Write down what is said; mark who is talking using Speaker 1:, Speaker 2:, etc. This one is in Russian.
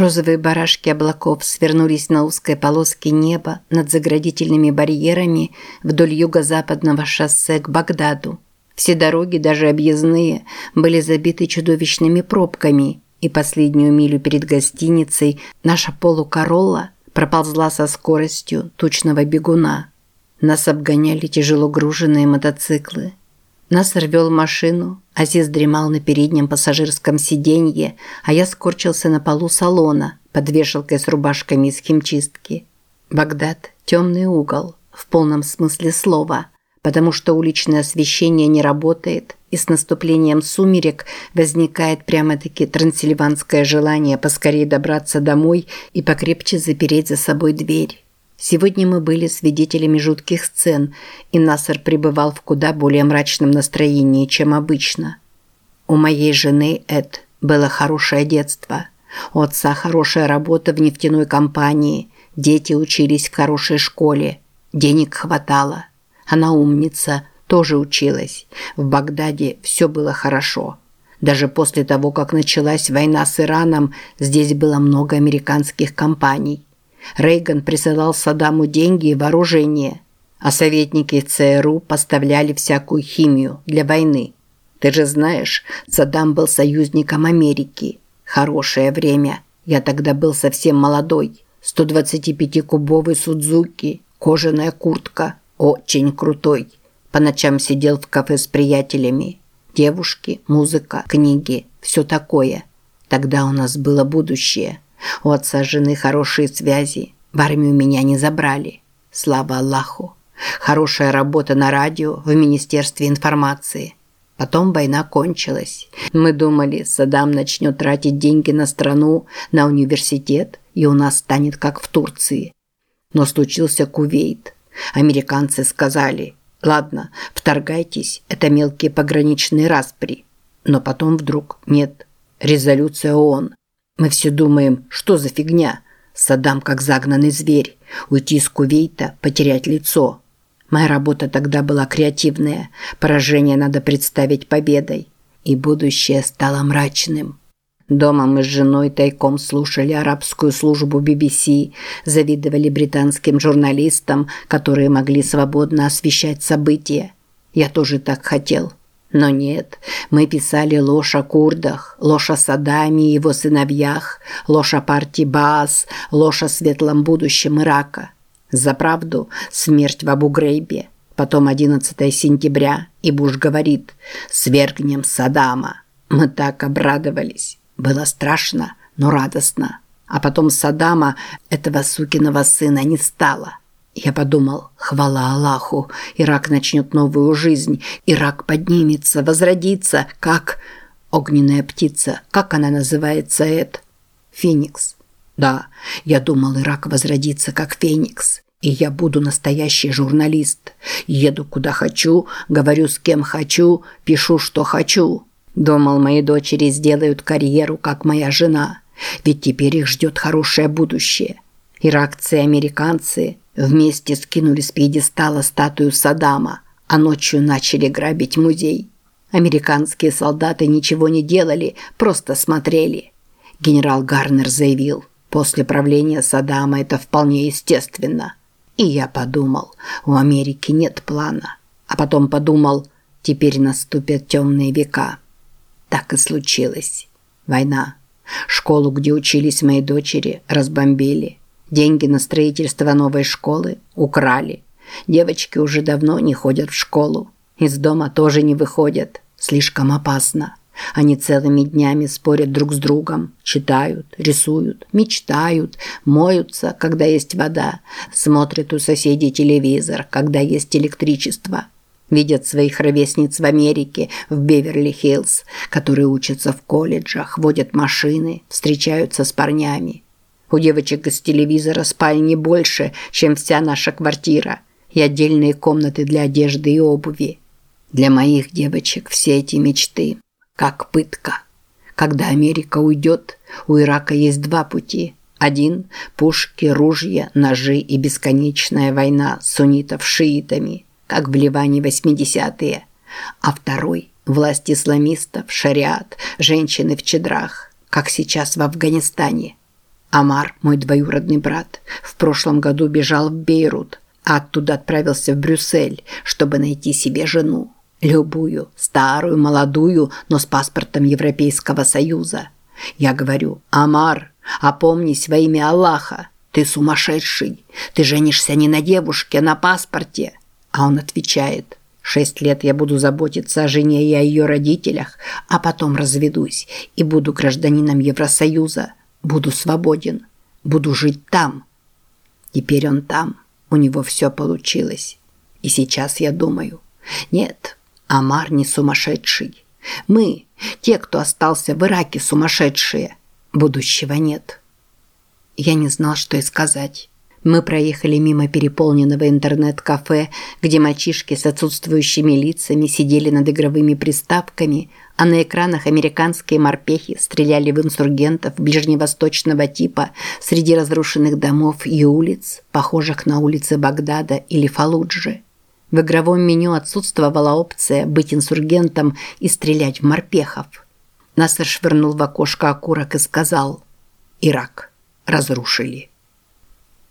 Speaker 1: Розовые барашки облаков свернулись на узкой полоске неба над заградительными барьерами вдоль юго-западного шоссе к Багдаду. Все дороги, даже объездные, были забиты чудовищными пробками, и последнюю милю перед гостиницей наша полукоролла проползла со скоростью тучного бегуна. Нас обгоняли тяжело груженные мотоциклы. Нас рвел машину, Азиз дремал на переднем пассажирском сиденье, а я скорчился на полу салона под вешалкой с рубашками из химчистки. Багдад – темный угол, в полном смысле слова, потому что уличное освещение не работает, и с наступлением сумерек возникает прямо-таки трансильванское желание поскорее добраться домой и покрепче запереть за собой дверь. Сегодня мы были свидетелями жутких сцен, и Насар пребывал в куда более мрачном настроении, чем обычно. У моей жены Эд было хорошее детство. У отца хорошая работа в нефтяной компании, дети учились в хорошей школе, денег хватало. Она умница, тоже училась. В Багдаде все было хорошо. Даже после того, как началась война с Ираном, здесь было много американских компаний. Рейган присылал Саддаму деньги и вооружение, а советники ЦРУ поставляли всякую химию для войны. Ты же знаешь, Саддам был союзником Америки. Хорошее время. Я тогда был совсем молодой. 125-кубовый Судзуки, кожаная куртка. Очень крутой. По ночам сидел в кафе с приятелями. Девушки, музыка, книги, все такое. Тогда у нас было будущее. У отца жены хорошие связи. В армию меня не забрали. Слава Аллаху. Хорошая работа на радио в Министерстве информации. Потом война кончилась. Мы думали, Саддам начнет тратить деньги на страну, на университет, и у нас станет как в Турции. Но случился Кувейт. Американцы сказали, ладно, вторгайтесь, это мелкие пограничные распри. Но потом вдруг нет. Резолюция ООН. Мы все думаем, что за фигня? Саддам как загнанный зверь. Уйти из Кувейта, потерять лицо. Моя работа тогда была креативная. Поражение надо представить победой. И будущее стало мрачным. Дома мы с женой тайком слушали арабскую службу BBC, завидовали британским журналистам, которые могли свободно освещать события. Я тоже так хотел. Но нет, мы писали ложь о курдах, ложь о Саддаме и его сыновьях, ложь о партии Баас, ложь о светлом будущем Ирака. За правду смерть в Абу-Грейбе. Потом 11 сентября, и Буш говорит «Свергнем Саддама». Мы так обрадовались. Было страшно, но радостно. А потом Саддама, этого сукиного сына, не стало. Я подумал, хвала Аллаху, Ирак начнет новую жизнь, Ирак поднимется, возродится, как огненная птица, как она называется, Эд? Феникс. Да, я думал, Ирак возродится, как Феникс. И я буду настоящий журналист. Еду куда хочу, говорю с кем хочу, пишу, что хочу. Думал, мои дочери сделают карьеру, как моя жена. Ведь теперь их ждет хорошее будущее. Иракцы и американцы Вместе скинули с пьедестала статую Саддама, а ночью начали грабить музей. Американские солдаты ничего не делали, просто смотрели. Генерал Гарнер заявил, после правления Саддама это вполне естественно. И я подумал, у Америки нет плана. А потом подумал, теперь наступят темные века. Так и случилось. Война. Школу, где учились мои дочери, разбомбили. Деньги на строительство новой школы украли. Девочки уже давно не ходят в школу. Из дома тоже не выходят. Слишком опасно. Они целыми днями спорят друг с другом, читают, рисуют, мечтают, моются, когда есть вода, смотрят у соседей телевизор, когда есть электричество. Видят своих ровесниц в Америке, в Беверли-Хиллз, которые учатся в колледжах, водят машины, встречаются с парнями. У девочек из телевизора спальни больше, чем вся наша квартира, и отдельные комнаты для одежды и обуви. Для моих девочек все эти мечты как пытка. Когда Америка уйдет, у Ирака есть два пути. Один – пушки, ружья, ножи и бесконечная война суннитов с шиитами, как в Ливане 80-е. А второй – власть исламистов, шариат, женщины в чедрах, как сейчас в Афганистане – Амар, мой двоюродный брат, в прошлом году бежал в Бейрут, а оттуда отправился в Брюссель, чтобы найти себе жену. Любую, старую, молодую, но с паспортом Европейского Союза. Я говорю, Амар, опомнись во имя Аллаха. Ты сумасшедший. Ты женишься не на девушке, а на паспорте. А он отвечает, шесть лет я буду заботиться о жене и о ее родителях, а потом разведусь и буду гражданином Евросоюза. Буду свободен. Буду жить там. Теперь он там. У него все получилось. И сейчас я думаю, нет, Амар не сумасшедший. Мы, те, кто остался в Ираке, сумасшедшие. Будущего нет. Я не знал, что и сказать. Мы проехали мимо переполненного интернет-кафе, где мальчишки с отсутствующими лицами сидели над игровыми приставками, а на экранах американские морпехи стреляли в инсургентов ближневосточного типа среди разрушенных домов и улиц, похожих на улицы Багдада или Фалуджи. В игровом меню отсутствовала опция быть инсургентом и стрелять в морпехов. Насер швырнул в окошко окурок и сказал «Ирак. Разрушили».